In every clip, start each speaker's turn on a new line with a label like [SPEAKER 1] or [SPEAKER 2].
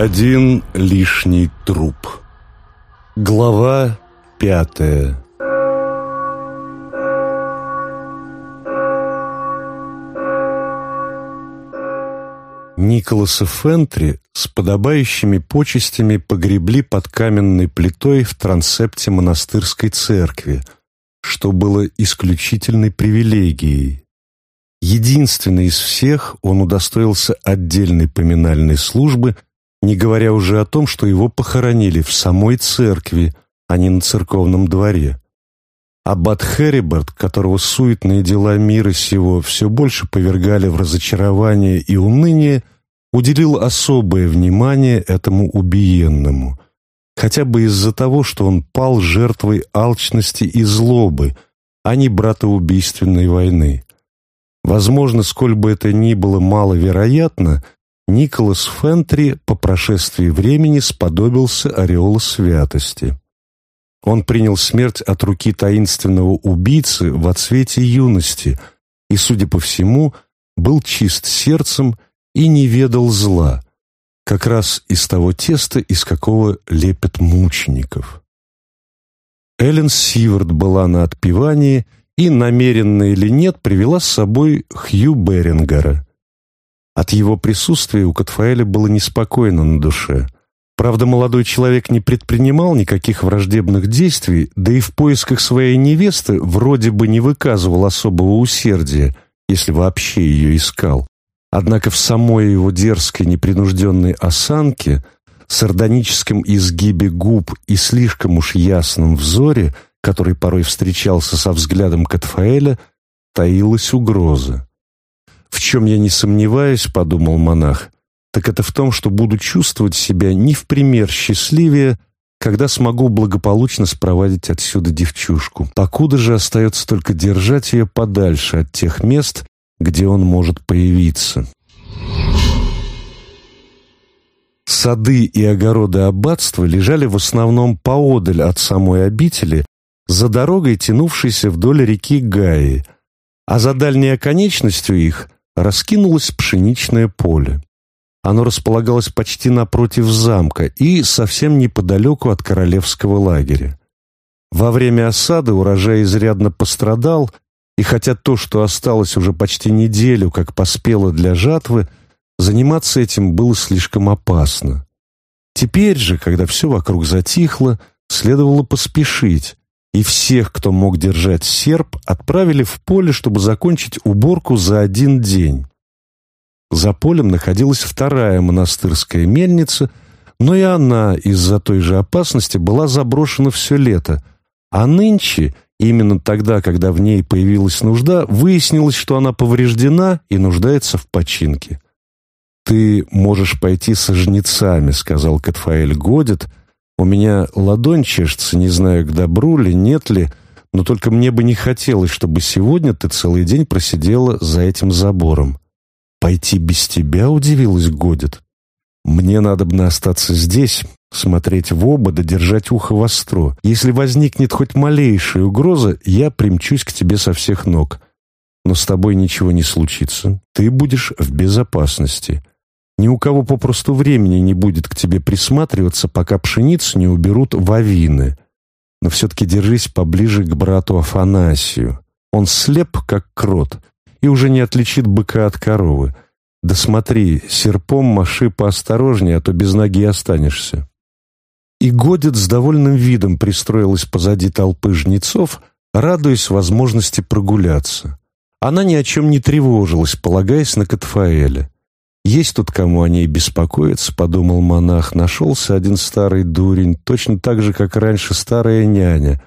[SPEAKER 1] Один лишний труп. Глава пятая. Николаса Фентри с подобающими почестями погребли под каменной плитой в трансепте монастырской церкви, что было исключительной привилегией. Единственный из всех он удостоился отдельной поминальной службы, не говоря уже о том, что его похоронили в самой церкви, а не на церковном дворе. Аббат Хериберт, которого суетные дела мира сего все больше повергали в разочарование и уныние, уделил особое внимание этому убиенному, хотя бы из-за того, что он пал жертвой алчности и злобы, а не братоубийственной войны. Возможно, сколь бы это ни было маловероятно, Николас Фентри по прошествии времени сподобился ореола святости. Он принял смерть от руки таинственного убийцы в отсвете юности и, судя по всему, был чист сердцем и не ведал зла, как раз из того теста, из какого лепят мучеников. Эллен Сивард была на отпевании и, намеренно или нет, привела с собой Хью Берингера. От его присутствия у Катфаэля было неспокойно на душе – Правда, молодой человек не предпринимал никаких враждебных действий, да и в поисках своей невесты вроде бы не выказывал особого усердия, если вообще ее искал. Однако в самой его дерзкой непринужденной осанке, сардоническом изгибе губ и слишком уж ясном взоре, который порой встречался со взглядом Катфаэля, таилась угроза. «В чем я не сомневаюсь», — подумал монах, — так это в том, что буду чувствовать себя не в пример счастливее, когда смогу благополучно спровадить отсюда девчушку. Покуда же остается только держать ее подальше от тех мест, где он может появиться. Сады и огороды аббатства лежали в основном поодаль от самой обители, за дорогой, тянувшейся вдоль реки Гаи, а за дальней оконечностью их раскинулось пшеничное поле. Оно располагалось почти напротив замка и совсем неподалеку от королевского лагеря. Во время осады урожай изрядно пострадал, и хотя то, что осталось уже почти неделю, как поспело для жатвы, заниматься этим было слишком опасно. Теперь же, когда все вокруг затихло, следовало поспешить, и всех, кто мог держать серп, отправили в поле, чтобы закончить уборку за один день. За полем находилась вторая монастырская мельница, но и она из-за той же опасности была заброшена все лето, а нынче, именно тогда, когда в ней появилась нужда, выяснилось, что она повреждена и нуждается в починке. «Ты можешь пойти со жнецами», — сказал Катфаэль Годит. «У меня ладонь чешется, не знаю, к добру ли, нет ли, но только мне бы не хотелось, чтобы сегодня ты целый день просидела за этим забором». «Пойти без тебя?» — удивилась Годит. «Мне надо бы остаться здесь, смотреть в оба да держать ухо востро. Если возникнет хоть малейшая угроза, я примчусь к тебе со всех ног. Но с тобой ничего не случится. Ты будешь в безопасности. Ни у кого попросту времени не будет к тебе присматриваться, пока пшеницу не уберут в авины. Но все-таки держись поближе к брату Афанасию. Он слеп, как крот» и уже не отличит быка от коровы. Да смотри, серпом маши поосторожнее, а то без ноги останешься. И Годит с довольным видом пристроилась позади толпы жнецов, радуясь возможности прогуляться. Она ни о чем не тревожилась, полагаясь на Катфаэля. «Есть тут кому о ней беспокоиться», — подумал монах. Нашелся один старый дурень, точно так же, как раньше старая няня.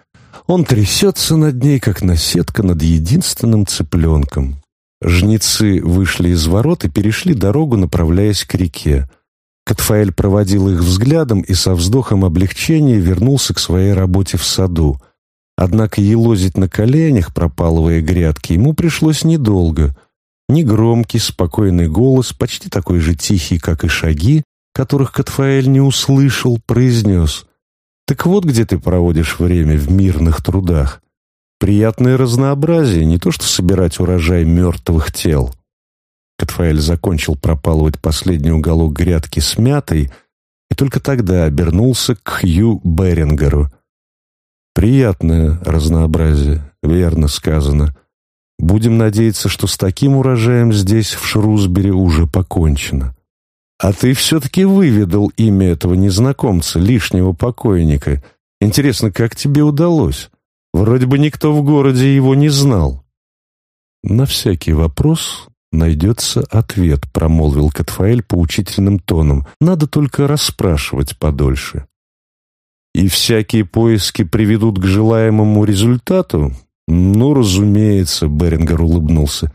[SPEAKER 1] Он трясется над ней, как наседка над единственным цыпленком. Жнецы вышли из ворот и перешли дорогу, направляясь к реке. Катфаэль проводил их взглядом и со вздохом облегчения вернулся к своей работе в саду. Однако елозить на коленях, пропалывая грядки, ему пришлось недолго. Негромкий, спокойный голос, почти такой же тихий, как и шаги, которых Катфаэль не услышал, произнес «Так вот где ты проводишь время в мирных трудах. Приятное разнообразие, не то что собирать урожай мертвых тел. Катфаэль закончил пропалывать последний уголок грядки с мятой, и только тогда обернулся к Хью Берингеру. «Приятное разнообразие, верно сказано. Будем надеяться, что с таким урожаем здесь, в Шрусбери, уже покончено. А ты все-таки выведал имя этого незнакомца, лишнего покойника. Интересно, как тебе удалось? Вроде бы никто в городе его не знал». На всякий вопрос найдется ответ», — промолвил Катфаэль поучительным тоном. «Надо только расспрашивать подольше». «И всякие поиски приведут к желаемому результату?» «Ну, разумеется», — Берингер улыбнулся.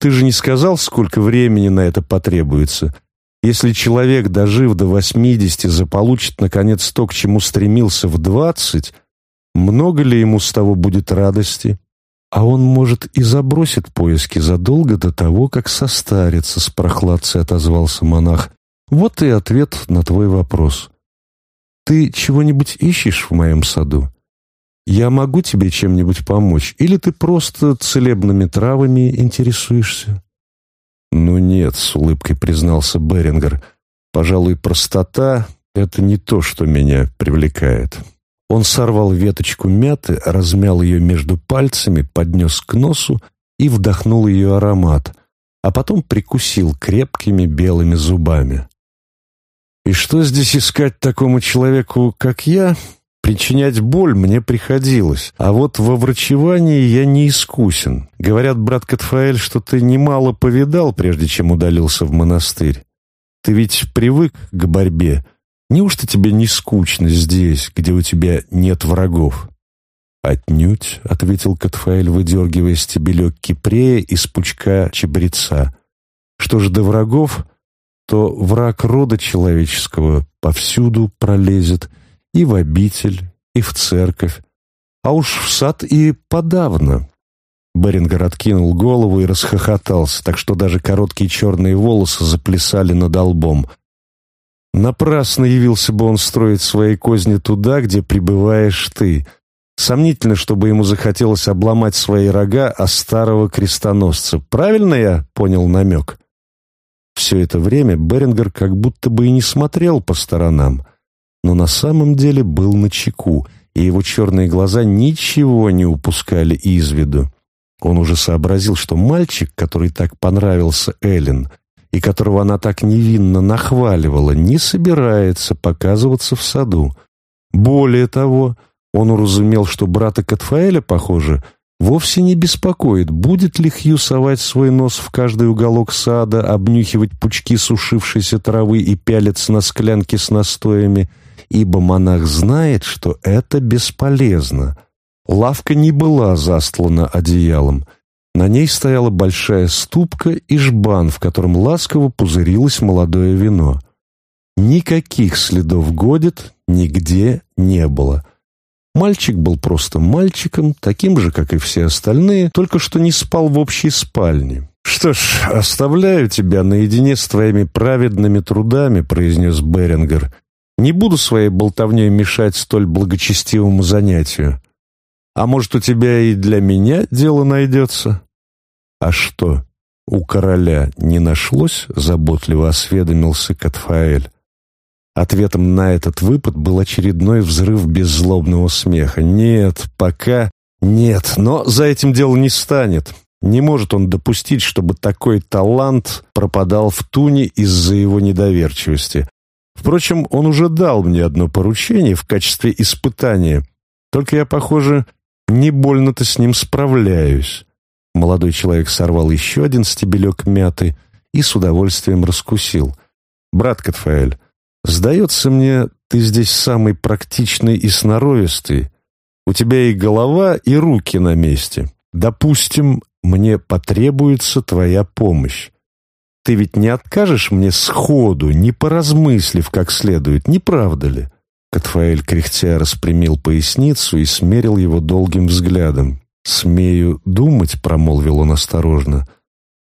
[SPEAKER 1] «Ты же не сказал, сколько времени на это потребуется? Если человек, дожив до восьмидесяти, заполучит, наконец, то, к чему стремился в двадцать, много ли ему с того будет радости?» А он, может, и забросит поиски задолго до того, как состарится, с прохладцей отозвался монах. Вот и ответ на твой вопрос. Ты чего-нибудь ищешь в моем саду? Я могу тебе чем-нибудь помочь? Или ты просто целебными травами интересуешься? Ну нет, с улыбкой признался Берингер. Пожалуй, простота — это не то, что меня привлекает. Он сорвал веточку мяты, размял ее между пальцами, поднес к носу и вдохнул ее аромат, а потом прикусил крепкими белыми зубами. «И что здесь искать такому человеку, как я?» Причинять боль мне приходилось, а вот во врачевании я не искусен. Говорят, брат Катфаэль, что ты немало повидал, прежде чем удалился в монастырь. Ты ведь привык к борьбе, Неужто тебе не скучно здесь, где у тебя нет врагов?» «Отнюдь», — ответил Катфаэль, выдергивая стебелек кипрея из пучка чебреца. «Что ж до врагов, то враг рода человеческого повсюду пролезет, и в обитель, и в церковь, а уж в сад и подавно». Берингер откинул голову и расхохотался, так что даже короткие черные волосы заплясали над лбом. Напрасно явился бы он строить свои козни туда, где пребываешь ты. Сомнительно, чтобы ему захотелось обломать свои рога о старого крестоносца. Правильно я понял намек? Все это время Берингер как будто бы и не смотрел по сторонам, но на самом деле был на чеку, и его черные глаза ничего не упускали из виду. Он уже сообразил, что мальчик, который так понравился Эллен, и которого она так невинно нахваливала, не собирается показываться в саду. Более того, он уразумел, что брата Катфаэля, похоже, вовсе не беспокоит, будет ли Хью совать свой нос в каждый уголок сада, обнюхивать пучки сушившейся травы и пялиться на склянки с настоями, ибо монах знает, что это бесполезно. Лавка не была застлана одеялом — на ней стояла большая ступка и жбан, в котором ласково пузырилось молодое вино. Никаких следов годит нигде не было. Мальчик был просто мальчиком, таким же, как и все остальные, только что не спал в общей спальне. «Что ж, оставляю тебя наедине с твоими праведными трудами», — произнес Берингер. «Не буду своей болтовней мешать столь благочестивому занятию. А может, у тебя и для меня дело найдется?» «А что, у короля не нашлось?» — заботливо осведомился Катфаэль. Ответом на этот выпад был очередной взрыв беззлобного смеха. «Нет, пока нет, но за этим дело не станет. Не может он допустить, чтобы такой талант пропадал в туне из-за его недоверчивости. Впрочем, он уже дал мне одно поручение в качестве испытания. Только я, похоже, не больно-то с ним справляюсь. Молодой человек сорвал еще один стебелек мяты и с удовольствием раскусил. «Брат Катфаэль, сдается мне, ты здесь самый практичный и сноровистый. У тебя и голова, и руки на месте. Допустим, мне потребуется твоя помощь. Ты ведь не откажешь мне сходу, не поразмыслив как следует, не правда ли?» Катфаэль кряхтя распрямил поясницу и смерил его долгим взглядом. «Смею думать», — промолвил он осторожно,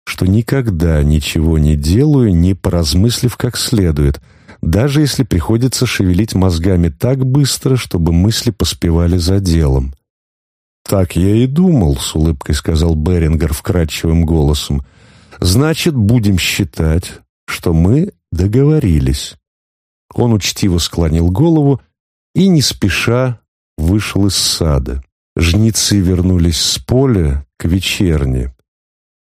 [SPEAKER 1] «что никогда ничего не делаю, не поразмыслив как следует, даже если приходится шевелить мозгами так быстро, чтобы мысли поспевали за делом». «Так я и думал», — с улыбкой сказал Берингер вкрадчивым голосом. «Значит, будем считать, что мы договорились». Он учтиво склонил голову и, не спеша, вышел из сада. Жнецы вернулись с поля к вечерне.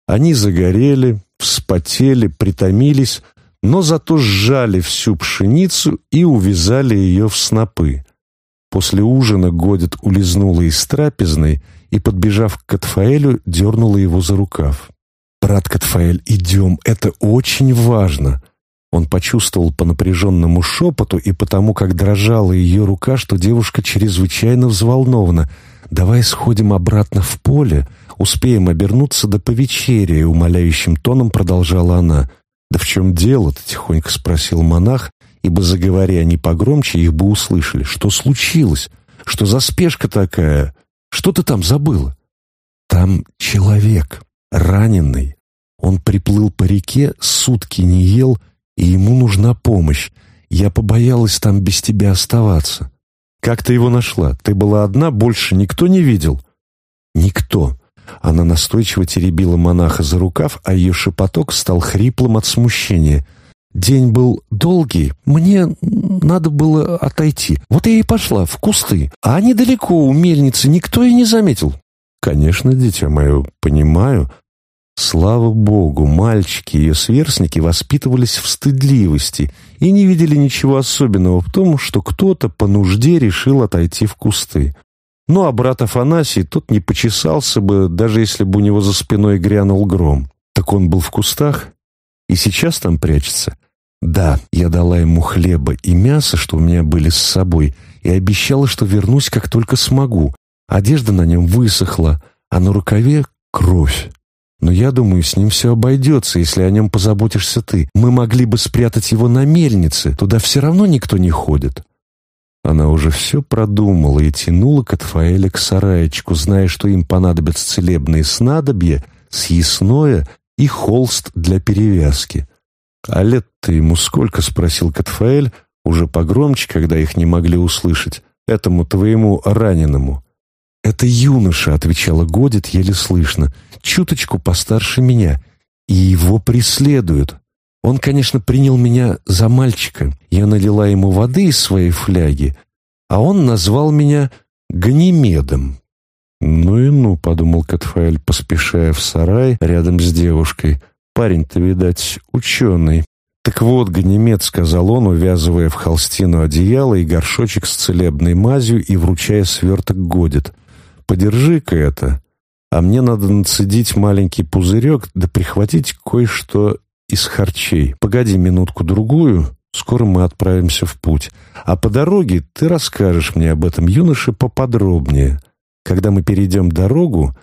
[SPEAKER 1] Они загорели, вспотели, притомились, но зато сжали всю пшеницу и увязали ее в снопы. После ужина Годит улизнула из трапезной и, подбежав к Катфаэлю, дернула его за рукав. «Брат Катфаэль, идем, это очень важно!» Он почувствовал по напряженному шепоту и потому, как дрожала ее рука, что девушка чрезвычайно взволнована. «Давай сходим обратно в поле, успеем обернуться до повечерия», — умоляющим тоном продолжала она. «Да в чем дело-то?» — тихонько спросил монах, ибо, заговоря они погромче, их бы услышали. «Что случилось? Что за спешка такая? Что ты там забыла?» «Там человек, раненый. Он приплыл по реке, сутки не ел, и ему нужна помощь. Я побоялась там без тебя оставаться». «Как ты его нашла? Ты была одна, больше никто не видел?» «Никто. Она настойчиво теребила монаха за рукав, а ее шепоток стал хриплым от смущения. День был долгий, мне надо было отойти. Вот я и пошла в кусты, а недалеко у мельницы никто и не заметил. Конечно, дитя мое, понимаю. Слава богу, мальчики и ее сверстники воспитывались в стыдливости и не видели ничего особенного в том, что кто-то по нужде решил отойти в кусты. Ну, а брат Афанасий, тот не почесался бы, даже если бы у него за спиной грянул гром. Так он был в кустах и сейчас там прячется. Да, я дала ему хлеба и мясо, что у меня были с собой, и обещала, что вернусь, как только смогу. Одежда на нем высохла, а на рукаве кровь. Но я думаю, с ним все обойдется, если о нем позаботишься ты. Мы могли бы спрятать его на мельнице, туда все равно никто не ходит. Она уже все продумала и тянула Катфаэля к сараечку, зная, что им понадобятся целебные снадобья, съестное и холст для перевязки. «А лет-то ему сколько?» — спросил Катфаэль, уже погромче, когда их не могли услышать, этому твоему раненому. «Это юноша», — отвечала Годит еле слышно, — «чуточку постарше меня, и его преследуют. Он, конечно, принял меня за мальчика. Я налила ему воды из своей фляги, а он назвал меня Ганимедом. «Ну и ну», — подумал Катфаэль, поспешая в сарай рядом с девушкой. «Парень-то, видать, ученый». «Так вот, Ганимед», — сказал он, увязывая в холстину одеяло и горшочек с целебной мазью и вручая сверток годит. «Подержи-ка это, а мне надо нацедить маленький пузырек да прихватить кое-что из харчей. Погоди минутку-другую, скоро мы отправимся в путь. А по дороге ты расскажешь мне об этом юноше поподробнее. Когда мы перейдем дорогу,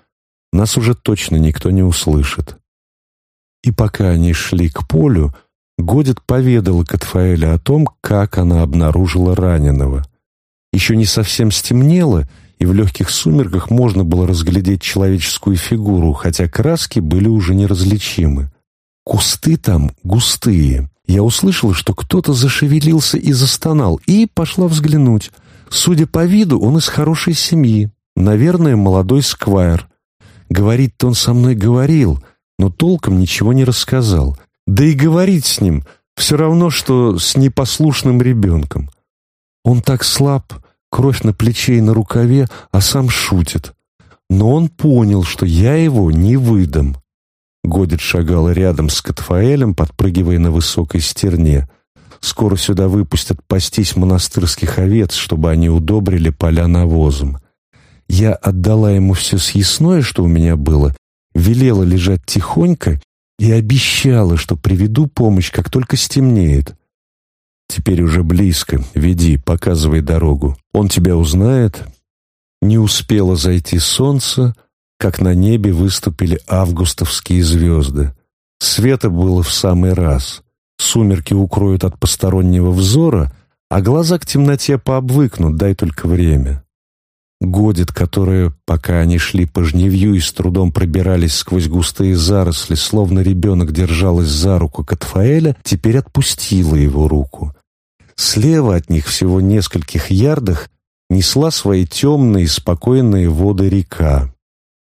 [SPEAKER 1] нас уже точно никто не услышит». И пока они шли к полю, Годит поведала Катфаэле о том, как она обнаружила раненого. Еще не совсем стемнело, и в легких сумерках можно было разглядеть человеческую фигуру, хотя краски были уже неразличимы. Кусты там густые. Я услышала, что кто-то зашевелился и застонал, и пошла взглянуть. Судя по виду, он из хорошей семьи. Наверное, молодой сквайр. Говорит-то он со мной говорил, но толком ничего не рассказал. Да и говорить с ним все равно, что с непослушным ребенком. Он так слаб, кровь на плече и на рукаве, а сам шутит. Но он понял, что я его не выдам. Годит шагала рядом с Катфаэлем, подпрыгивая на высокой стерне. Скоро сюда выпустят пастись монастырских овец, чтобы они удобрили поля навозом. Я отдала ему все съестное, что у меня было, велела лежать тихонько и обещала, что приведу помощь, как только стемнеет. Теперь уже близко. Веди, показывай дорогу. Он тебя узнает. Не успело зайти солнце, как на небе выступили августовские звезды. Света было в самый раз. Сумерки укроют от постороннего взора, а глаза к темноте пообвыкнут, дай только время. Годит, которая, пока они шли по жневью и с трудом пробирались сквозь густые заросли, словно ребенок держалась за руку Катфаэля, теперь отпустила его руку. Слева от них, всего нескольких ярдах, несла свои темные, спокойные воды река.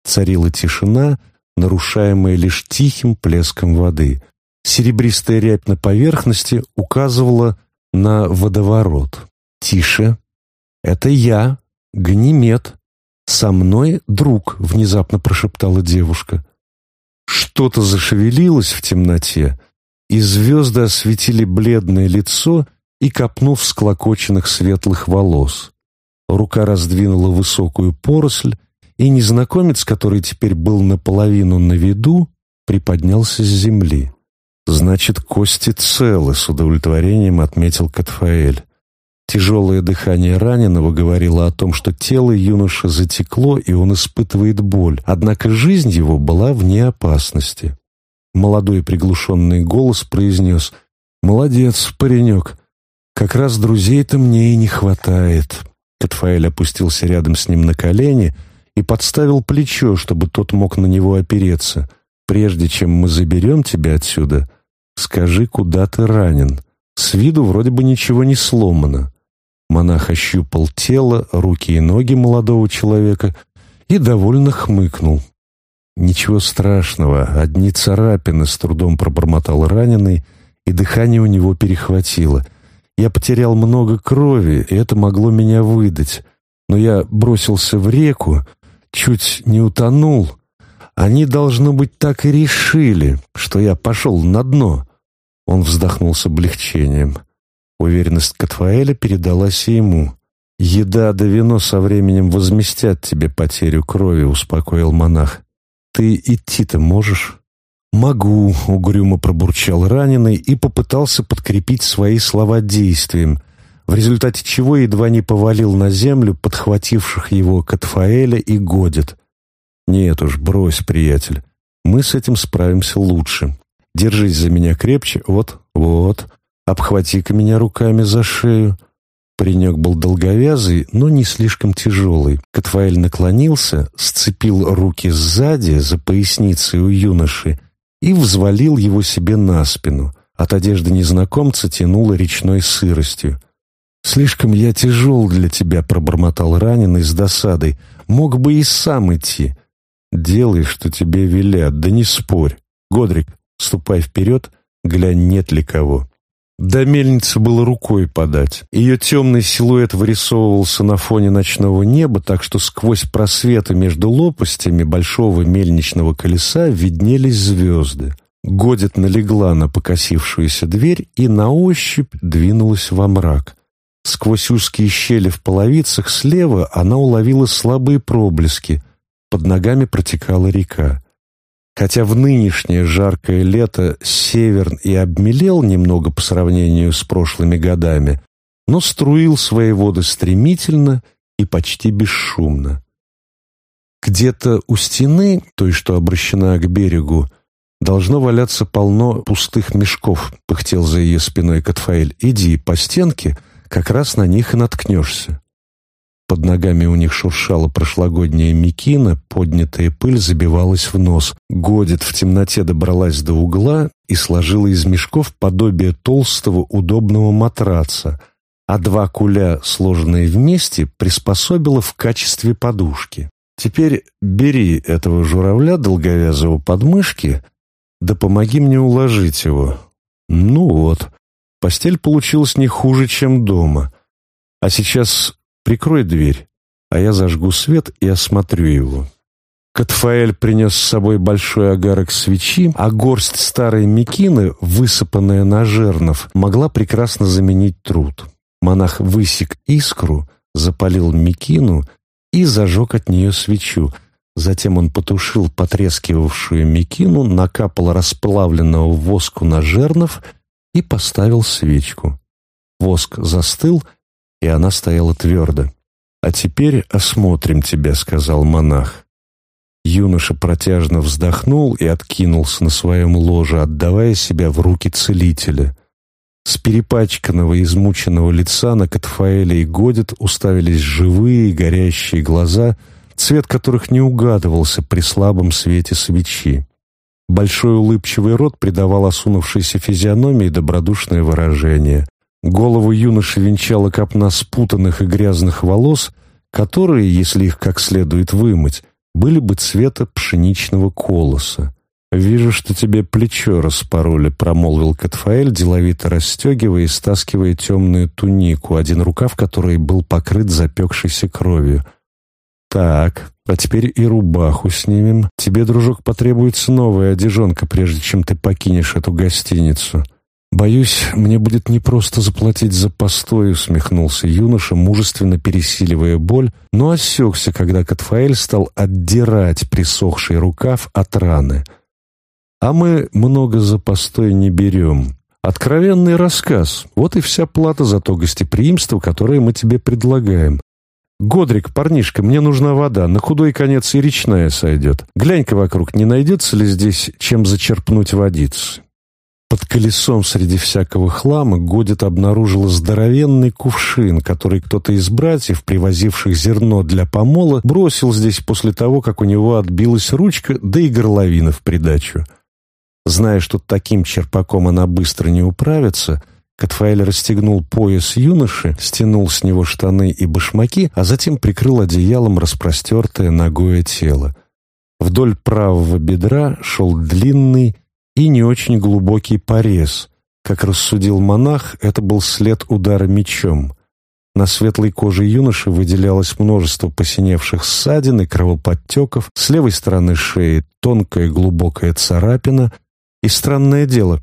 [SPEAKER 1] Царила тишина, нарушаемая лишь тихим плеском воды. Серебристая рябь на поверхности указывала на водоворот. «Тише! Это я, Ганимед. Со мной друг», — внезапно прошептала девушка. Что-то зашевелилось в темноте, и звезды осветили бледное лицо и копну всклокоченных светлых волос. Рука раздвинула высокую поросль, и незнакомец, который теперь был наполовину на виду, приподнялся с земли. «Значит, кости целы», — с удовлетворением отметил Катфаэль. Тяжелое дыхание раненого говорило о том, что тело юноши затекло, и он испытывает боль, однако жизнь его была вне опасности. Молодой приглушенный голос произнес «Молодец, паренек, как раз друзей-то мне и не хватает». Катфаэль опустился рядом с ним на колени и подставил плечо, чтобы тот мог на него опереться. «Прежде чем мы заберем тебя отсюда, скажи, куда ты ранен. С виду вроде бы ничего не сломано». Монах ощупал тело, руки и ноги молодого человека и довольно хмыкнул. «Ничего страшного, одни царапины», — с трудом пробормотал раненый, и дыхание у него перехватило. «Я потерял много крови, и это могло меня выдать. Но я бросился в реку, чуть не утонул. Они, должно быть, так и решили, что я пошел на дно». Он вздохнул с облегчением. Уверенность Катфаэля передалась и ему. «Еда да вино со временем возместят тебе потерю крови», — успокоил монах. «Ты идти-то можешь?» «Могу», — угрюмо пробурчал раненый и попытался подкрепить свои слова действием, в результате чего едва не повалил на землю подхвативших его Катфаэля и Годит. «Нет уж, брось, приятель, мы с этим справимся лучше. Держись за меня крепче, вот, вот, обхвати-ка меня руками за шею». Паренек был долговязый, но не слишком тяжелый. Катфаэль наклонился, сцепил руки сзади, за поясницей у юноши, и взвалил его себе на спину. От одежды незнакомца тянуло речной сыростью. «Слишком я тяжел для тебя», — пробормотал раненый с досадой. «Мог бы и сам идти». «Делай, что тебе велят, да не спорь. Годрик, ступай вперед, глянь, нет ли кого». До мельницы было рукой подать. Ее темный силуэт вырисовывался на фоне ночного неба, так что сквозь просветы между лопастями большого мельничного колеса виднелись звезды. Годит налегла на покосившуюся дверь и на ощупь двинулась во мрак. Сквозь узкие щели в половицах слева она уловила слабые проблески. Под ногами протекала река. Хотя в нынешнее жаркое лето Северн и обмелел немного по сравнению с прошлыми годами, но струил свои воды стремительно и почти бесшумно. Где-то у стены, той, что обращена к берегу, должно валяться полно пустых мешков, пыхтел за ее спиной Катфаэль. Иди по стенке, как раз на них и наткнешься. Под ногами у них шуршала прошлогодняя мекина, поднятая пыль забивалась в нос. Годит в темноте добралась до угла и сложила из мешков подобие толстого удобного матраца, а два куля, сложенные вместе, приспособила в качестве подушки. «Теперь бери этого журавля долговязого подмышки, да помоги мне уложить его». Ну вот, постель получилась не хуже, чем дома. А сейчас Прикрой дверь, а я зажгу свет и осмотрю его». Катфаэль принес с собой большой огарок свечи, а горсть старой мекины, высыпанная на жернов, могла прекрасно заменить труд. Монах высек искру, запалил мекину и зажег от нее свечу. Затем он потушил потрескивавшую мекину, накапал расплавленного воску на жернов и поставил свечку. Воск застыл, и она стояла твердо. «А теперь осмотрим тебя», — сказал монах. Юноша протяжно вздохнул и откинулся на своем ложе, отдавая себя в руки целителя. С перепачканного, измученного лица на Катфаэля и Годит уставились живые, горящие глаза, цвет которых не угадывался при слабом свете свечи. Большой улыбчивый рот придавал осунувшейся физиономии добродушное выражение. Голову юноши венчала копна спутанных и грязных волос, которые, если их как следует вымыть, были бы цвета пшеничного колоса. «Вижу, что тебе плечо распороли», — промолвил Катфаэль, деловито расстегивая и стаскивая темную тунику, один рукав которой был покрыт запекшейся кровью. «Так, а теперь и рубаху снимем. Тебе, дружок, потребуется новая одежонка, прежде чем ты покинешь эту гостиницу». «Боюсь, мне будет непросто заплатить за постой», — усмехнулся юноша, мужественно пересиливая боль, но осекся, когда Катфаэль стал отдирать присохший рукав от раны — а мы много за постой не берем. Откровенный рассказ. Вот и вся плата за то гостеприимство, которое мы тебе предлагаем. Годрик, парнишка, мне нужна вода. На худой конец и речная сойдет. Глянь-ка вокруг, не найдется ли здесь чем зачерпнуть водицы? Под колесом среди всякого хлама Годит обнаружила здоровенный кувшин, который кто-то из братьев, привозивших зерно для помола, бросил здесь после того, как у него отбилась ручка, да и горловина в придачу. Зная, что таким черпаком она быстро не управится, Катфаэль расстегнул пояс юноши, стянул с него штаны и башмаки, а затем прикрыл одеялом распростертое ногое тело. Вдоль правого бедра шел длинный и не очень глубокий порез. Как рассудил монах, это был след удара мечом. На светлой коже юноши выделялось множество посиневших ссадин и кровоподтеков, с левой стороны шеи тонкая глубокая царапина, и странное дело,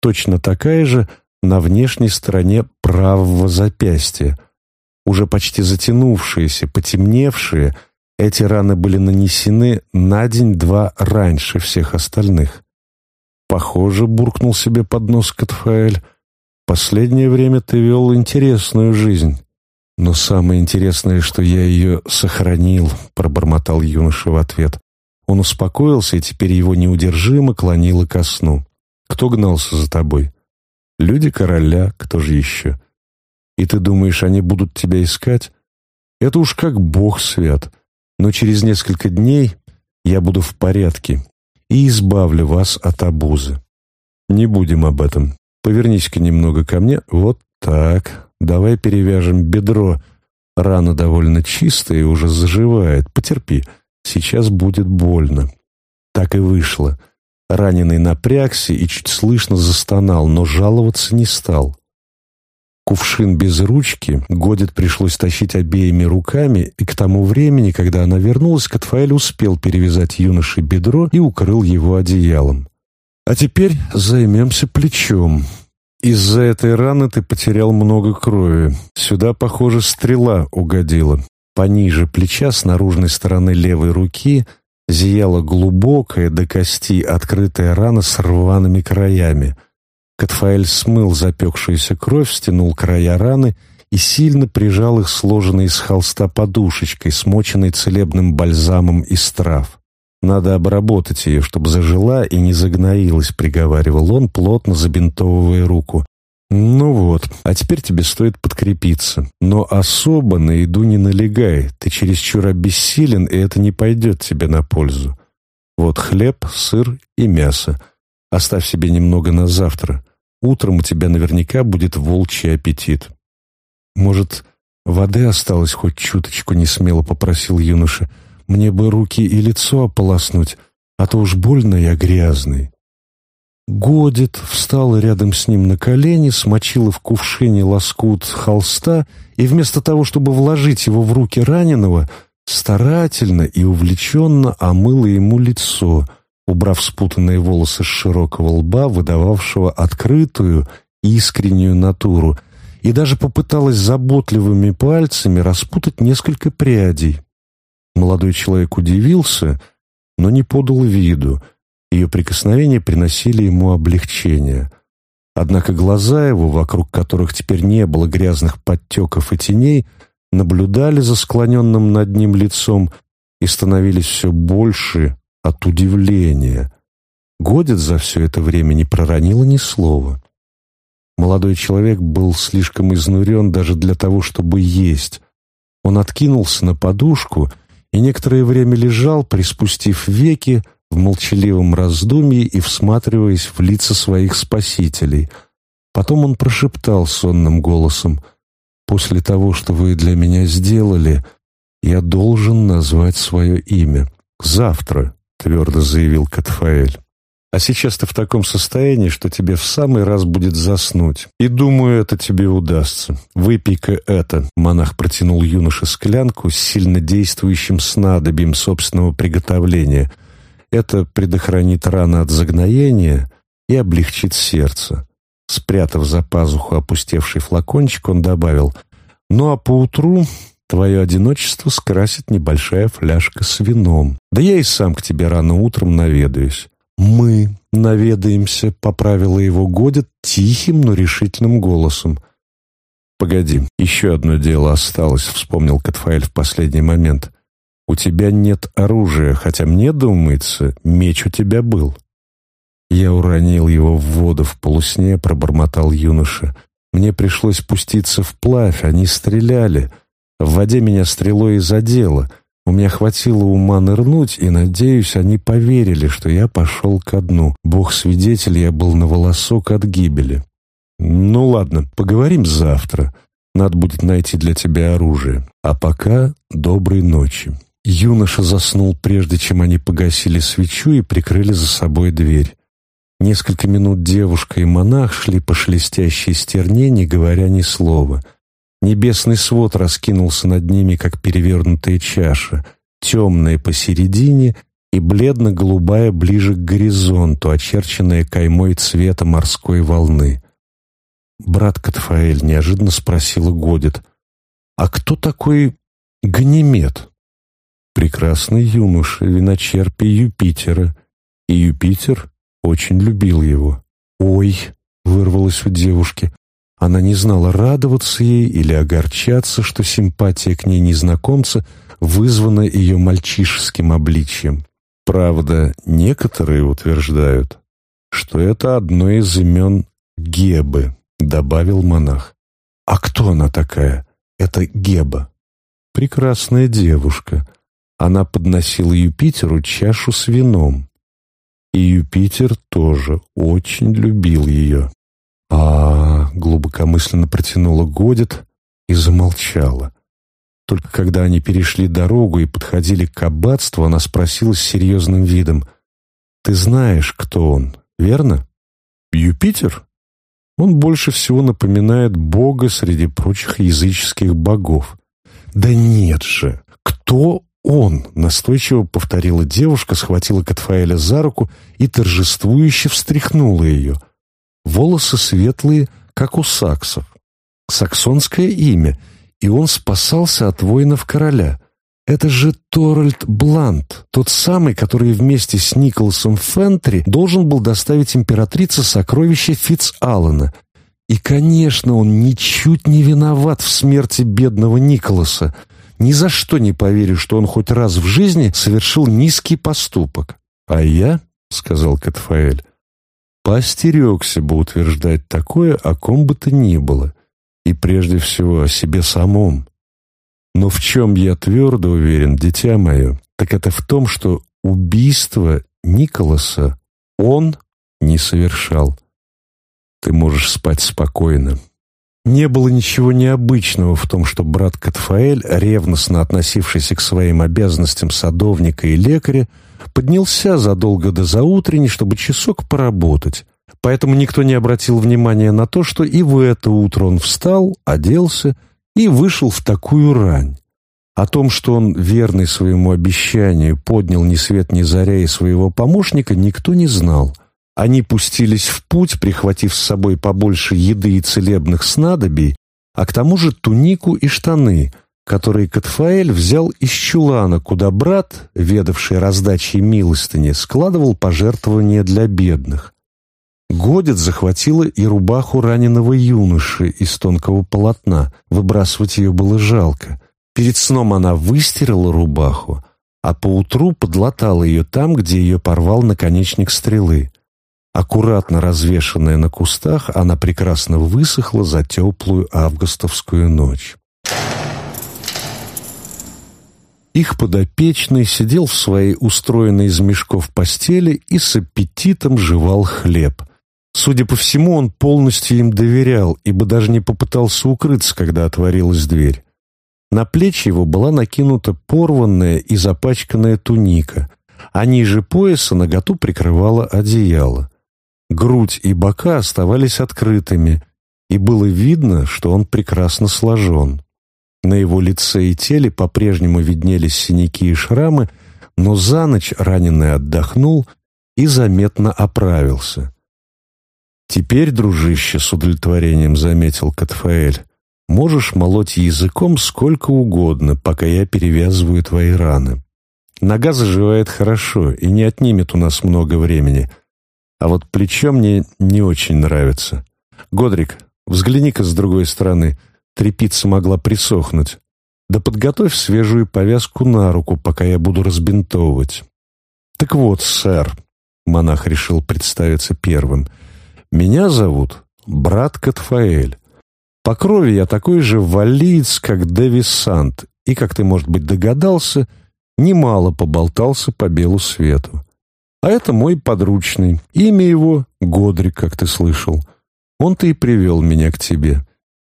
[SPEAKER 1] точно такая же на внешней стороне правого запястья. Уже почти затянувшиеся, потемневшие, эти раны были нанесены на день-два раньше всех остальных. «Похоже, — буркнул себе под нос Катфаэль, — последнее время ты вел интересную жизнь». «Но самое интересное, что я ее сохранил», — пробормотал юноша в ответ. Он успокоился, и теперь его неудержимо клонило ко сну. «Кто гнался за тобой?» «Люди короля, кто же еще?» «И ты думаешь, они будут тебя искать?» «Это уж как бог свят. Но через несколько дней я буду в порядке и избавлю вас от обузы. Не будем об этом. Повернись-ка немного ко мне. Вот так. Давай перевяжем бедро. Рана довольно чистая и уже заживает. Потерпи. Сейчас будет больно. Так и вышло. Раненый напрягся и чуть слышно застонал, но жаловаться не стал. Кувшин без ручки Годит пришлось тащить обеими руками, и к тому времени, когда она вернулась, Катфаэль успел перевязать юноше бедро и укрыл его одеялом. «А теперь займемся плечом. Из-за этой раны ты потерял много крови. Сюда, похоже, стрела угодила. Пониже плеча с наружной стороны левой руки зияла глубокая до кости открытая рана с рваными краями. Катфаэль смыл запекшуюся кровь, стянул края раны и сильно прижал их сложенной из холста подушечкой, смоченной целебным бальзамом из трав. «Надо обработать ее, чтобы зажила и не загноилась», — приговаривал он, плотно забинтовывая руку. «Ну вот, а теперь тебе стоит подкрепиться. Но особо на еду не налегай, ты чересчур обессилен, и это не пойдет тебе на пользу. Вот хлеб, сыр и мясо. Оставь себе немного на завтра. Утром у тебя наверняка будет волчий аппетит». «Может, воды осталось хоть чуточку?» — несмело попросил юноша. «Мне бы руки и лицо ополоснуть, а то уж больно я грязный». Годит встала рядом с ним на колени, смочила в кувшине лоскут холста и вместо того, чтобы вложить его в руки раненого, старательно и увлеченно омыла ему лицо, убрав спутанные волосы с широкого лба, выдававшего открытую, искреннюю натуру, и даже попыталась заботливыми пальцами распутать несколько прядей. Молодой человек удивился, но не подал виду — ее прикосновения приносили ему облегчение. Однако глаза его, вокруг которых теперь не было грязных подтеков и теней, наблюдали за склоненным над ним лицом и становились все больше от удивления. Годит за все это время не проронила ни слова. Молодой человек был слишком изнурен даже для того, чтобы есть. Он откинулся на подушку и некоторое время лежал, приспустив веки, в молчаливом раздумье и всматриваясь в лица своих спасителей. Потом он прошептал сонным голосом, «После того, что вы для меня сделали, я должен назвать свое имя. Завтра», — твердо заявил Катфаэль. А сейчас ты в таком состоянии, что тебе в самый раз будет заснуть. И думаю, это тебе удастся. Выпей-ка это. Монах протянул юноше склянку с сильно действующим снадобьем собственного приготовления. Это предохранит раны от загноения и облегчит сердце. Спрятав за пазуху опустевший флакончик, он добавил, «Ну а поутру твое одиночество скрасит небольшая фляжка с вином. Да я и сам к тебе рано утром наведаюсь». «Мы наведаемся», — поправила его Годит тихим, но решительным голосом. «Погоди, еще одно дело осталось», — вспомнил Катфаэль в последний момент. «У тебя нет оружия, хотя мне думается, меч у тебя был». Я уронил его в воду в полусне, пробормотал юноша. Мне пришлось пуститься вплавь, они стреляли. В воде меня стрелой задело. У меня хватило ума нырнуть, и, надеюсь, они поверили, что я пошел ко дну. Бог-свидетель, я был на волосок от гибели. Ну ладно, поговорим завтра. Надо будет найти для тебя оружие. А пока доброй ночи. Юноша заснул, прежде чем они погасили свечу и прикрыли за собой дверь. Несколько минут девушка и монах шли по шелестящей стерне, не говоря ни слова. Небесный свод раскинулся над ними, как перевернутая чаша, темная посередине и бледно-голубая ближе к горизонту, очерченная каймой цвета морской волны. Брат Катфаэль неожиданно спросила Годит, «А кто такой Ганимед?» «Прекрасный юноша, виночерпий Юпитера. И Юпитер очень любил его. «Ой!» — вырвалось у девушки. Она не знала, радоваться ей или огорчаться, что симпатия к ней незнакомца вызвана ее мальчишеским обличием. Правда, некоторые утверждают, что это одно из имен Гебы, добавил монах. А кто она такая? Это Геба. Прекрасная девушка. Она подносила Юпитеру чашу с вином. И Юпитер тоже очень любил ее. А, глубокомысленно протянула Годит и замолчала. Только когда они перешли дорогу и подходили к аббатству, она спросила с серьезным видом, «Ты знаешь, кто он, верно?» «Юпитер?» Он больше всего напоминает Бога среди прочих языческих богов. «Да нет же! Кто он!» — настойчиво повторила девушка, схватила Катфаэля за руку и торжествующе встряхнула ее. Волосы светлые, как у саксов. Саксонское имя, и он спасался от воинов короля. Это же Торальд Блант, тот самый, который вместе с Николасом Фентри должен был доставить императрице сокровища Фитц-Аллена. И, конечно, он ничуть не виноват в смерти бедного Николаса. Ни за что не поверю, что он хоть раз в жизни совершил низкий поступок. А я, — сказал Катфаэль, — поостерегся бы утверждать такое о ком бы то ни было, и прежде всего о себе самом. Но в чем я твердо уверен, дитя мое, так это в том, что убийство Николаса он не совершал. Ты можешь спать спокойно. Не было ничего необычного в том, что брат Катфаэль, ревностно относившийся к своим обязанностям садовника и лекаря, поднялся задолго до заутренней, чтобы часок поработать. Поэтому никто не обратил внимания на то, что и в это утро он встал, оделся и вышел в такую рань. О том, что он, верный своему обещанию, поднял ни свет ни заря и своего помощника, никто не знал — они пустились в путь, прихватив с собой побольше еды и целебных снадобий, а к тому же тунику и штаны, которые Катфаэль взял из чулана, куда брат, ведавший раздачей милостыни, складывал пожертвования для бедных. Годит захватила и рубаху раненого юноши из тонкого полотна, выбрасывать ее было жалко. Перед сном она выстирала рубаху, а поутру подлатала ее там, где ее порвал наконечник стрелы. Аккуратно развешанная на кустах, она прекрасно высохла за теплую августовскую ночь. Их подопечный сидел в своей устроенной из мешков постели и с аппетитом жевал хлеб. Судя по всему, он полностью им доверял, ибо даже не попытался укрыться, когда отворилась дверь. На плечи его была накинута порванная и запачканная туника, а ниже пояса наготу прикрывало одеяло. Грудь и бока оставались открытыми, и было видно, что он прекрасно сложен. На его лице и теле по-прежнему виднелись синяки и шрамы, но за ночь раненый отдохнул и заметно оправился. «Теперь, дружище, с удовлетворением заметил Катфаэль, можешь молоть языком сколько угодно, пока я перевязываю твои раны. Нога заживает хорошо и не отнимет у нас много времени, а вот плечо мне не очень нравится. Годрик, взгляни-ка с другой стороны, трепица могла присохнуть. Да подготовь свежую повязку на руку, пока я буду разбинтовывать. Так вот, сэр, монах решил представиться первым, меня зовут брат Катфаэль. По крови я такой же валиец, как Дэвис Сант, и, как ты, может быть, догадался, немало поболтался по белу свету. А это мой подручный. Имя его Годрик, как ты слышал. Он-то и привел меня к тебе.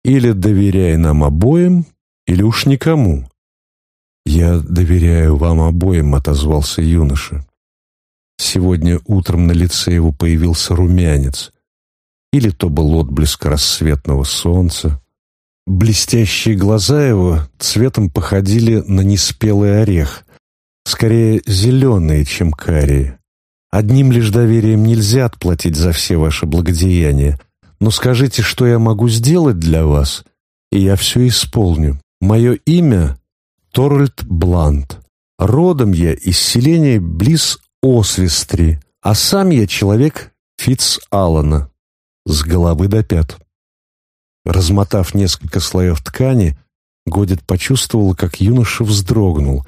[SPEAKER 1] Или доверяй нам обоим, или уж никому?» «Я доверяю вам обоим», — отозвался юноша. Сегодня утром на лице его появился румянец. Или то был отблеск рассветного солнца. Блестящие глаза его цветом походили на неспелый орех, скорее зеленые, чем карие. Одним лишь доверием нельзя отплатить за все ваши благодеяния, но скажите, что я могу сделать для вас, и я все исполню. Мое имя — Торальд Блант. Родом я из селения близ Освистри, а сам я человек Фитц Аллана, с головы до пят. Размотав несколько слоев ткани, Годит почувствовал, как юноша вздрогнул.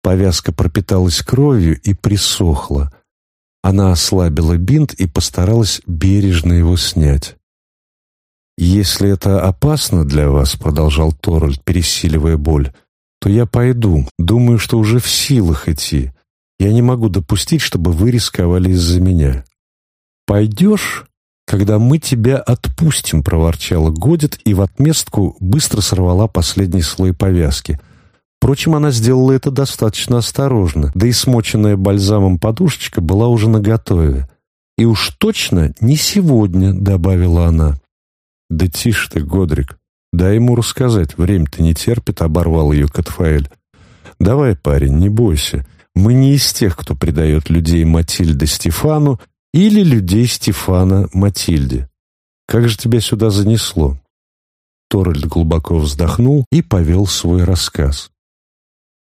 [SPEAKER 1] Повязка пропиталась кровью и присохла. Она ослабила бинт и постаралась бережно его снять. «Если это опасно для вас», — продолжал Торальд, пересиливая боль, «то я пойду. Думаю, что уже в силах идти. Я не могу допустить, чтобы вы рисковали из-за меня». «Пойдешь, когда мы тебя отпустим», — проворчала Годит и в отместку быстро сорвала последний слой повязки. Впрочем, она сделала это достаточно осторожно, да и смоченная бальзамом подушечка была уже наготове. «И уж точно не сегодня», — добавила она. «Да тише ты, Годрик. Дай ему рассказать. Время-то не терпит», — оборвал ее Катфаэль. «Давай, парень, не бойся. Мы не из тех, кто предает людей Матильде Стефану или людей Стефана Матильде. Как же тебя сюда занесло?» Торальд глубоко вздохнул и повел свой рассказ.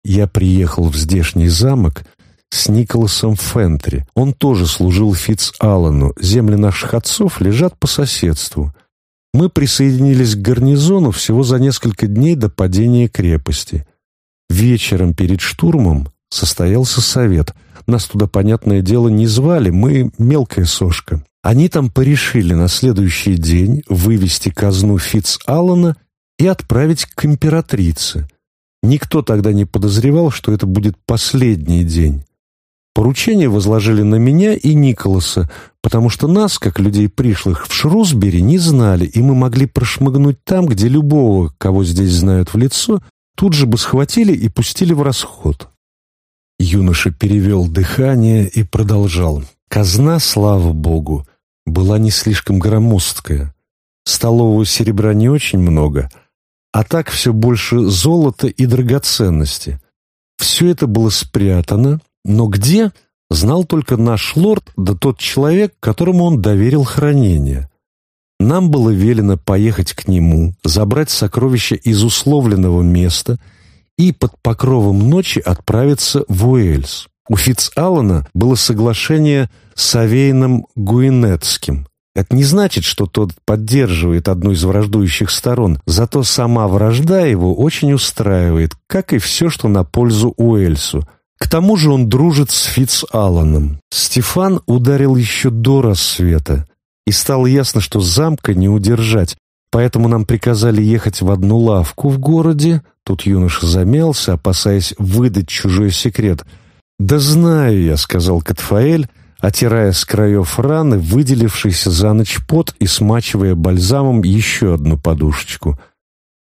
[SPEAKER 1] «Я приехал в здешний замок с Николасом Фентри. Он тоже служил Фитц Аллану. Земли наших отцов лежат по соседству. Мы присоединились к гарнизону всего за несколько дней до падения крепости. Вечером перед штурмом состоялся совет. Нас туда, понятное дело, не звали, мы мелкая сошка. Они там порешили на следующий день вывести казну Фитц Аллана и отправить к императрице. Никто тогда не подозревал, что это будет последний день. Поручение возложили на меня и Николаса, потому что нас, как людей пришлых в Шрусбери, не знали, и мы могли прошмыгнуть там, где любого, кого здесь знают в лицо, тут же бы схватили и пустили в расход. Юноша перевел дыхание и продолжал. Казна, слава богу, была не слишком громоздкая. Столового серебра не очень много, а так все больше золота и драгоценности. Все это было спрятано, но где, знал только наш лорд, да тот человек, которому он доверил хранение. Нам было велено поехать к нему, забрать сокровища из условленного места и под покровом ночи отправиться в Уэльс. У Фитц-Аллана было соглашение с Авейном Гуинетским. Это не значит, что тот поддерживает одну из враждующих сторон, зато сама вражда его очень устраивает, как и все, что на пользу Уэльсу, к тому же он дружит с Фитц-Алланом. Стефан ударил еще до рассвета, и стало ясно, что замка не удержать, поэтому нам приказали ехать в одну лавку в городе. Тут юноша замялся, опасаясь выдать чужой секрет. «Да знаю я», — сказал Катфаэль, отирая с краев раны, выделившийся за ночь пот и смачивая бальзамом еще одну подушечку.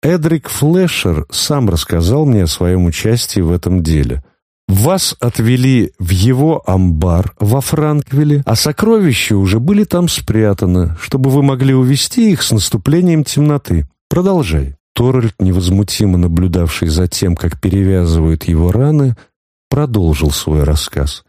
[SPEAKER 1] Эдрик Флешер сам рассказал мне о своем участии в этом деле — Вас отвели в его амбар во Франквилле, а сокровища уже были там спрятаны, чтобы вы могли увести их с наступлением темноты. Продолжай». Торальд, невозмутимо наблюдавший за тем, как перевязывают его раны, продолжил свой рассказ.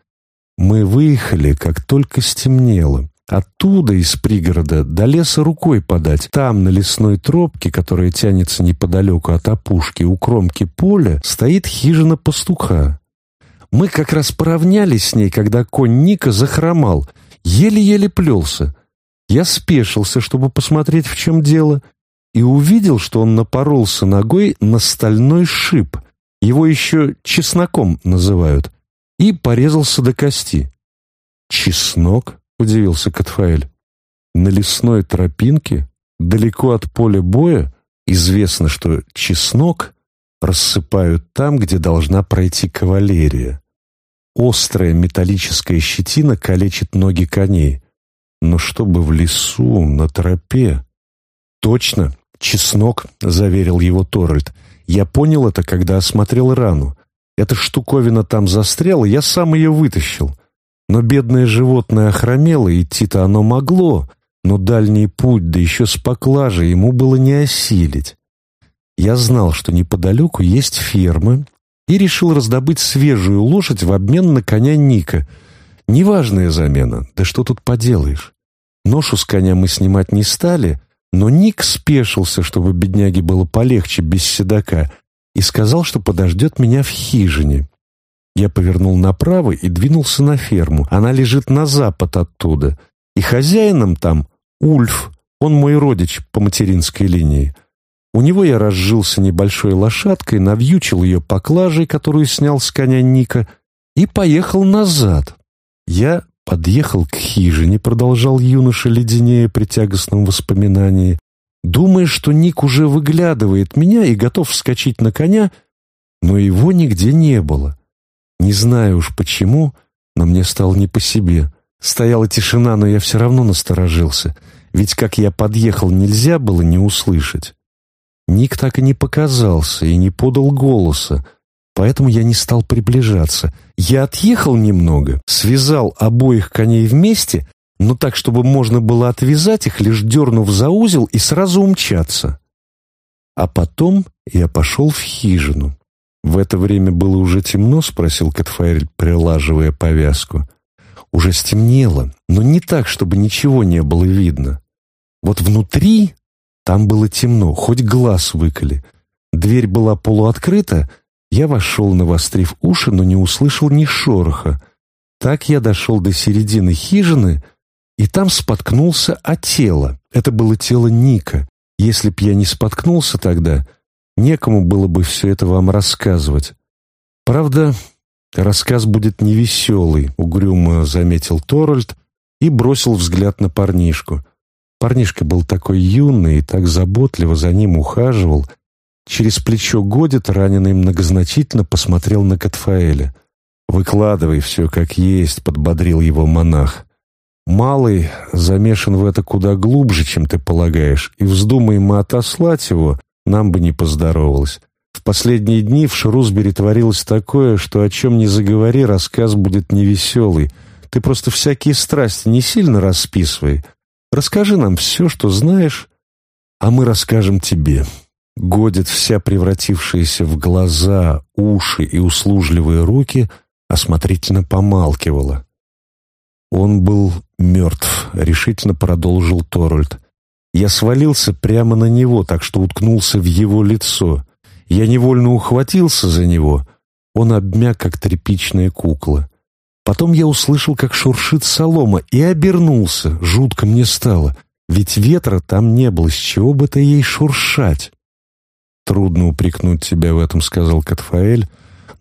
[SPEAKER 1] «Мы выехали, как только стемнело. Оттуда, из пригорода, до леса рукой подать. Там, на лесной тропке, которая тянется неподалеку от опушки, у кромки поля, стоит хижина пастуха. Мы как раз поравнялись с ней, когда конь Ника захромал, еле-еле плелся. Я спешился, чтобы посмотреть, в чем дело, и увидел, что он напоролся ногой на стальной шип, его еще чесноком называют, и порезался до кости. «Чеснок?» — удивился Катфаэль. «На лесной тропинке, далеко от поля боя, известно, что чеснок рассыпают там, где должна пройти кавалерия. Острая металлическая щетина калечит ноги коней. Но чтобы в лесу, на тропе... Точно, «Чеснок», — заверил его Торальд. «Я понял это, когда осмотрел рану. Эта штуковина там застряла, я сам ее вытащил. Но бедное животное охромело, идти-то оно могло, но дальний путь, да еще с поклажей, ему было не осилить. Я знал, что неподалеку есть ферма, и решил раздобыть свежую лошадь в обмен на коня Ника. Неважная замена, да что тут поделаешь. Ношу с коня мы снимать не стали, но Ник спешился, чтобы бедняге было полегче без седока, и сказал, что подождет меня в хижине. Я повернул направо и двинулся на ферму. Она лежит на запад оттуда. И хозяином там Ульф, он мой родич по материнской линии. У него я разжился небольшой лошадкой, навьючил ее поклажей, которую снял с коня Ника, и поехал назад. Я Подъехал к хижине, продолжал юноша леденее при тягостном воспоминании, думая, что Ник уже выглядывает меня и готов вскочить на коня, но его нигде не было. Не знаю уж почему, но мне стало не по себе. Стояла тишина, но я все равно насторожился, ведь как я подъехал, нельзя было не услышать. Ник так и не показался и не подал голоса, поэтому я не стал приближаться. Я отъехал немного, связал обоих коней вместе, но так, чтобы можно было отвязать их, лишь дернув за узел и сразу умчаться. А потом я пошел в хижину. «В это время было уже темно?» — спросил Катфаэль, прилаживая повязку. Уже стемнело, но не так, чтобы ничего не было видно. Вот внутри там было темно, хоть глаз выколи. Дверь была полуоткрыта, я вошел, навострив уши, но не услышал ни шороха. Так я дошел до середины хижины, и там споткнулся о тело. Это было тело Ника. Если б я не споткнулся тогда, некому было бы все это вам рассказывать. Правда, рассказ будет невеселый, угрюмо заметил Торальд и бросил взгляд на парнишку. Парнишка был такой юный и так заботливо за ним ухаживал — Через плечо Годит раненый многозначительно посмотрел на Катфаэля. «Выкладывай все как есть», — подбодрил его монах. «Малый замешан в это куда глубже, чем ты полагаешь, и вздумай мы отослать его, нам бы не поздоровалось. В последние дни в Шрусбери творилось такое, что о чем ни заговори, рассказ будет невеселый. Ты просто всякие страсти не сильно расписывай. Расскажи нам все, что знаешь, а мы расскажем тебе». Годит вся превратившаяся в глаза, уши и услужливые руки осмотрительно помалкивала. «Он был мертв», — решительно продолжил Торольд. «Я свалился прямо на него, так что уткнулся в его лицо. Я невольно ухватился за него. Он обмяк, как тряпичная кукла. Потом я услышал, как шуршит солома, и обернулся. Жутко мне стало, ведь ветра там не было, с чего бы то ей шуршать?» «Трудно упрекнуть тебя в этом», — сказал Катфаэль,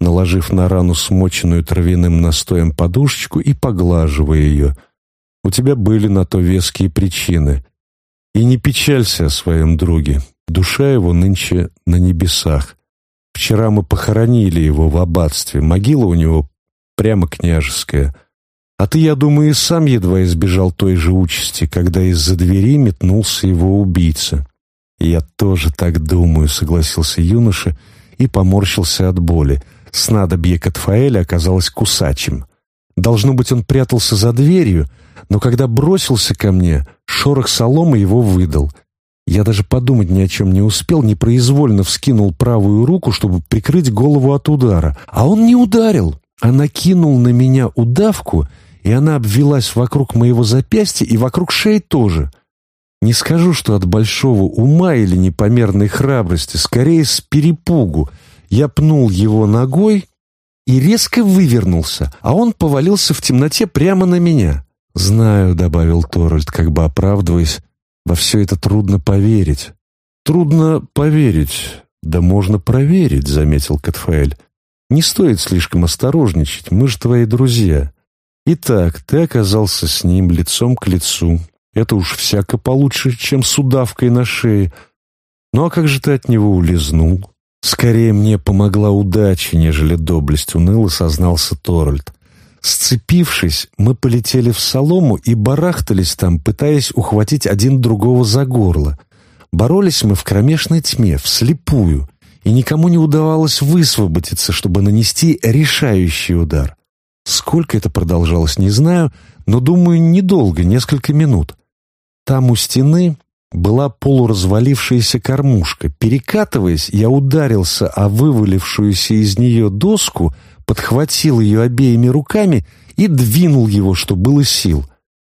[SPEAKER 1] наложив на рану смоченную травяным настоем подушечку и поглаживая ее. «У тебя были на то веские причины. И не печалься о своем друге. Душа его нынче на небесах. Вчера мы похоронили его в аббатстве. Могила у него прямо княжеская. А ты, я думаю, и сам едва избежал той же участи, когда из-за двери метнулся его убийца». «Я тоже так думаю», — согласился юноша и поморщился от боли. Снадобье Катфаэля оказалось кусачим. Должно быть, он прятался за дверью, но когда бросился ко мне, шорох соломы его выдал. Я даже подумать ни о чем не успел, непроизвольно вскинул правую руку, чтобы прикрыть голову от удара. А он не ударил, а накинул на меня удавку, и она обвелась вокруг моего запястья и вокруг шеи тоже. Не скажу, что от большого ума или непомерной храбрости, скорее с перепугу. Я пнул его ногой и резко вывернулся, а он повалился в темноте прямо на меня. «Знаю», — добавил Торальд, как бы оправдываясь, — «во все это трудно поверить». «Трудно поверить, да можно проверить», — заметил Катфаэль. «Не стоит слишком осторожничать, мы же твои друзья. Итак, ты оказался с ним лицом к лицу. Это уж всяко получше, чем с удавкой на шее. Ну а как же ты от него улизнул?» «Скорее мне помогла удача, нежели доблесть», — уныло сознался Торальд. Сцепившись, мы полетели в солому и барахтались там, пытаясь ухватить один другого за горло. Боролись мы в кромешной тьме, вслепую, и никому не удавалось высвободиться, чтобы нанести решающий удар. Сколько это продолжалось, не знаю, но, думаю, недолго, несколько минут. Там у стены была полуразвалившаяся кормушка. Перекатываясь, я ударился о вывалившуюся из нее доску — подхватил ее обеими руками и двинул его, что было сил.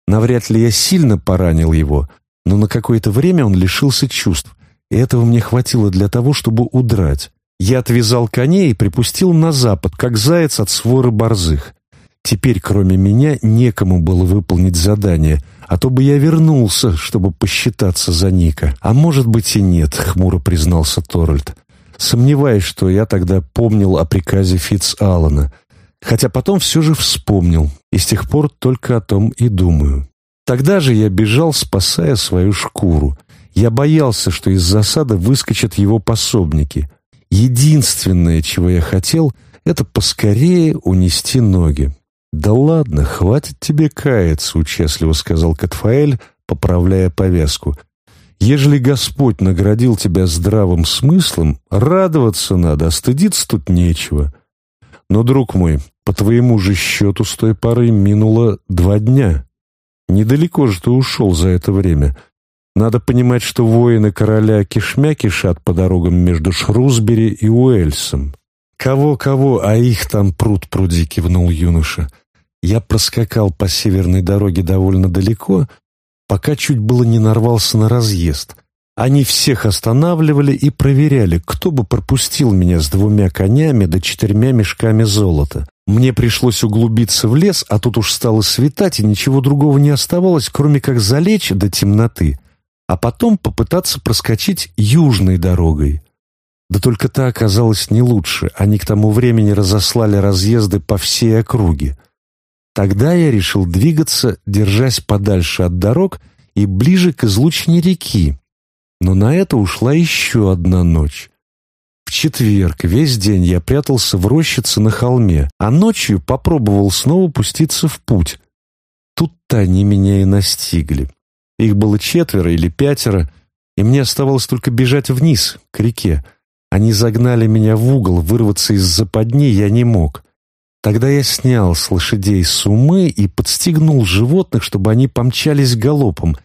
[SPEAKER 1] Навряд ли я сильно поранил его, но на какое-то время он лишился чувств, и этого мне хватило для того, чтобы удрать. Я отвязал коней и припустил на запад, как заяц от своры борзых. Теперь, кроме меня, некому было выполнить задание, а то бы я вернулся, чтобы посчитаться за Ника. А может быть и нет, хмуро признался Торальд. Сомневаюсь, что я тогда помнил о приказе Фитц Аллана, хотя потом все же вспомнил, и с тех пор только о том и думаю. Тогда же я бежал, спасая свою шкуру. Я боялся, что из засады выскочат его пособники. Единственное, чего я хотел, это поскорее унести ноги. «Да ладно, хватит тебе каяться», — участливо сказал Катфаэль, поправляя повязку. Ежели Господь наградил тебя здравым смыслом, радоваться надо, а стыдиться тут нечего. Но, друг мой, по твоему же счету с той поры минуло два дня. Недалеко же ты ушел за это время. Надо понимать, что воины короля кишмя кишат по дорогам между Шрусбери и Уэльсом. «Кого-кого, а их там пруд пруди», — кивнул юноша. «Я проскакал по северной дороге довольно далеко, пока чуть было не нарвался на разъезд. Они всех останавливали и проверяли, кто бы пропустил меня с двумя конями да четырьмя мешками золота. Мне пришлось углубиться в лес, а тут уж стало светать, и ничего другого не оставалось, кроме как залечь до темноты, а потом попытаться проскочить южной дорогой. Да только та оказалась не лучше, они к тому времени разослали разъезды по всей округе. Тогда я решил двигаться, держась подальше от дорог и ближе к излучине реки. Но на это ушла еще одна ночь. В четверг весь день я прятался в рощице на холме, а ночью попробовал снова пуститься в путь. Тут-то они меня и настигли. Их было четверо или пятеро, и мне оставалось только бежать вниз, к реке. Они загнали меня в угол, вырваться из западни я не мог. Тогда я снял с лошадей сумы и подстегнул животных, чтобы они помчались галопом.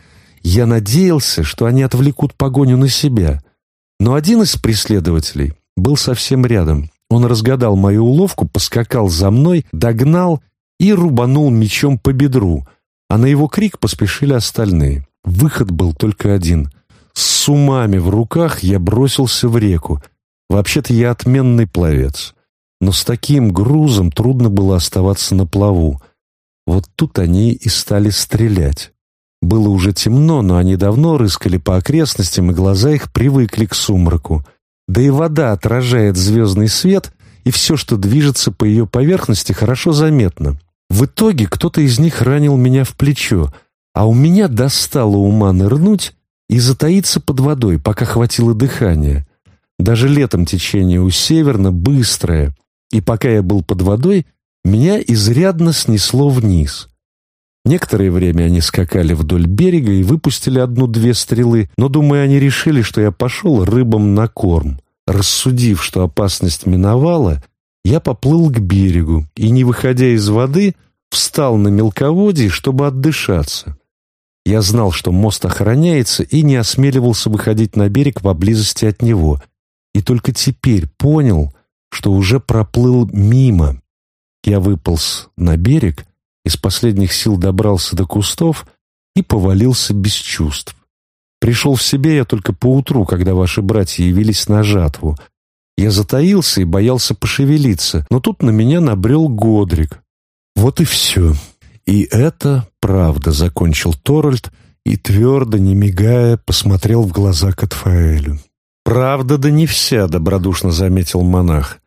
[SPEAKER 1] Я надеялся, что они отвлекут погоню на себя. Но один из преследователей был совсем рядом. Он разгадал мою уловку, поскакал за мной, догнал и рубанул мечом по бедру, а на его крик поспешили остальные. Выход был только один. С сумами в руках я бросился в реку. Вообще-то я отменный пловец но с таким грузом трудно было оставаться на плаву. Вот тут они и стали стрелять. Было уже темно, но они давно рыскали по окрестностям, и глаза их привыкли к сумраку. Да и вода отражает звездный свет, и все, что движется по ее поверхности, хорошо заметно. В итоге кто-то из них ранил меня в плечо, а у меня достало ума нырнуть и затаиться под водой, пока хватило дыхания. Даже летом течение у северна быстрое, и пока я был под водой, меня изрядно снесло вниз. Некоторое время они скакали вдоль берега и выпустили одну-две стрелы, но, думаю, они решили, что я пошел рыбам на корм. Рассудив, что опасность миновала, Я поплыл к берегу и, не выходя из воды, встал на мелководье, чтобы отдышаться. Я знал, что мост охраняется, и не осмеливался выходить на берег поблизости от него. И только теперь понял, что уже проплыл мимо. Я выполз на берег, из последних сил добрался до кустов и повалился без чувств. Пришел в себя я только поутру, когда ваши братья явились на жатву. Я затаился и боялся пошевелиться, но тут на меня набрел Годрик. Вот и все. И это правда, закончил Торальд и твердо, не мигая, посмотрел в глаза Катфаэлю. «Правда, да не вся», — добродушно заметил монах.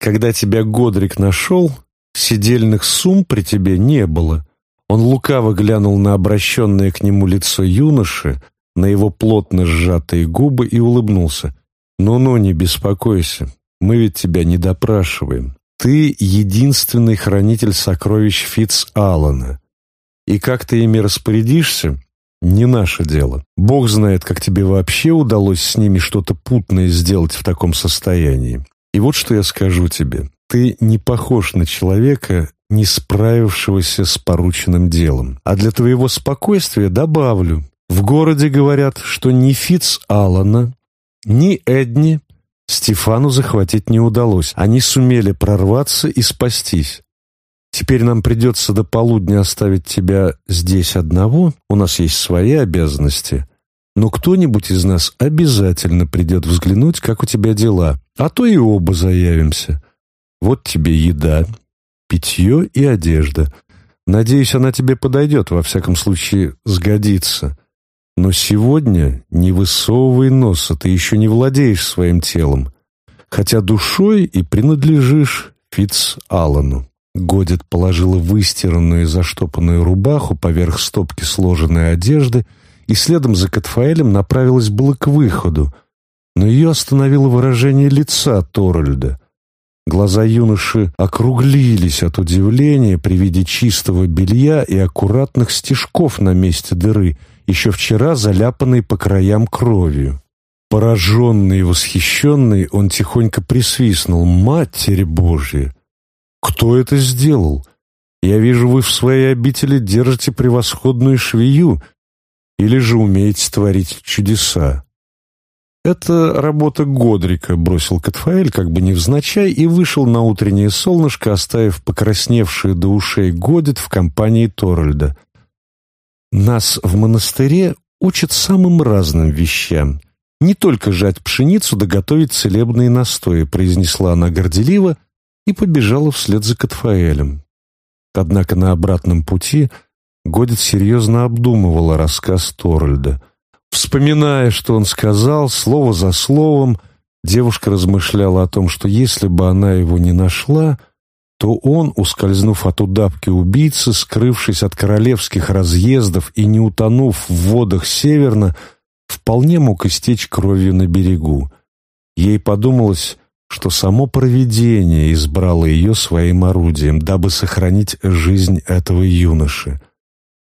[SPEAKER 1] «Когда тебя Годрик нашел, сидельных сумм при тебе не было». Он лукаво глянул на обращенное к нему лицо юноши, на его плотно сжатые губы и улыбнулся. «Ну-ну, не беспокойся, мы ведь тебя не допрашиваем. Ты единственный хранитель сокровищ Фитц Аллана. И как ты ими распорядишься, не наше дело. Бог знает, как тебе вообще удалось с ними что-то путное сделать в таком состоянии. И вот что я скажу тебе. Ты не похож на человека, не справившегося с порученным делом. А для твоего спокойствия добавлю. В городе говорят, что ни Фитц Алана, ни Эдни Стефану захватить не удалось. Они сумели прорваться и спастись. Теперь нам придется до полудня оставить тебя здесь одного. У нас есть свои обязанности. Но кто-нибудь из нас обязательно придет взглянуть, как у тебя дела. А то и оба заявимся. Вот тебе еда, питье и одежда. Надеюсь, она тебе подойдет, во всяком случае, сгодится. Но сегодня не высовывай носа, ты еще не владеешь своим телом, хотя душой и принадлежишь Фитц Аллану. Годит положила выстиранную и заштопанную рубаху поверх стопки сложенной одежды и следом за Катфаэлем направилась было к выходу, но ее остановило выражение лица Торальда. Глаза юноши округлились от удивления при виде чистого белья и аккуратных стежков на месте дыры — еще вчера заляпанный по краям кровью. Пораженный и восхищенный, он тихонько присвистнул. «Матерь Божья! Кто это сделал? Я вижу, вы в своей обители держите превосходную швею или же умеете творить чудеса». «Это работа Годрика», — бросил Катфаэль, как бы невзначай, и вышел на утреннее солнышко, оставив покрасневшие до ушей Годит в компании Торальда. Нас в монастыре учат самым разным вещам. Не только жать пшеницу да готовить целебные настои, произнесла она горделиво и побежала вслед за Катфаэлем. Однако на обратном пути Годит серьезно обдумывала рассказ Торальда. Вспоминая, что он сказал, слово за словом, девушка размышляла о том, что если бы она его не нашла, то он, ускользнув от удавки убийцы, скрывшись от королевских разъездов и не утонув в водах северно, вполне мог истечь кровью на берегу. Ей подумалось, что само провидение избрало ее своим орудием, дабы сохранить жизнь этого юноши.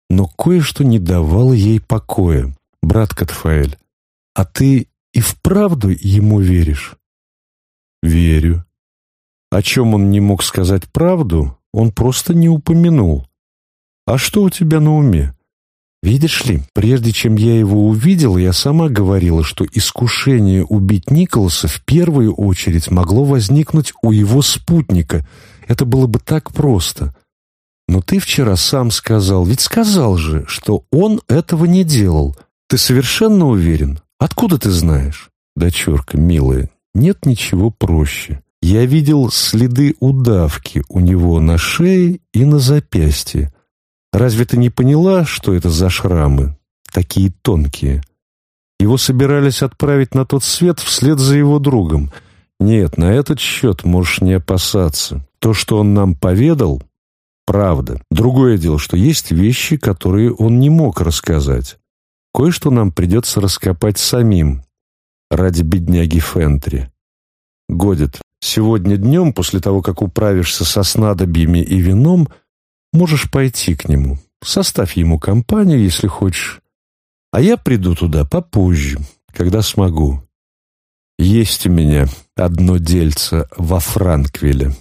[SPEAKER 1] Но кое-что не давало ей покоя. «Брат Катфаэль, а ты и вправду ему веришь?» «Верю», о чем он не мог сказать правду, он просто не упомянул. «А что у тебя на уме?» «Видишь ли, прежде чем я его увидел, я сама говорила, что искушение убить Николаса в первую очередь могло возникнуть у его спутника. Это было бы так просто. Но ты вчера сам сказал, ведь сказал же, что он этого не делал. Ты совершенно уверен? Откуда ты знаешь?» «Дочурка, милая, нет ничего проще. Я видел следы удавки у него на шее и на запястье. Разве ты не поняла, что это за шрамы? Такие тонкие. Его собирались отправить на тот свет вслед за его другом. Нет, на этот счет можешь не опасаться. То, что он нам поведал, правда. Другое дело, что есть вещи, которые он не мог рассказать. Кое-что нам придется раскопать самим ради бедняги Фентри. Годит, Сегодня днем, после того, как управишься со снадобьями и вином, можешь пойти к нему. Составь ему компанию, если хочешь. А я приду туда попозже, когда смогу. Есть у меня одно дельце во Франквиле.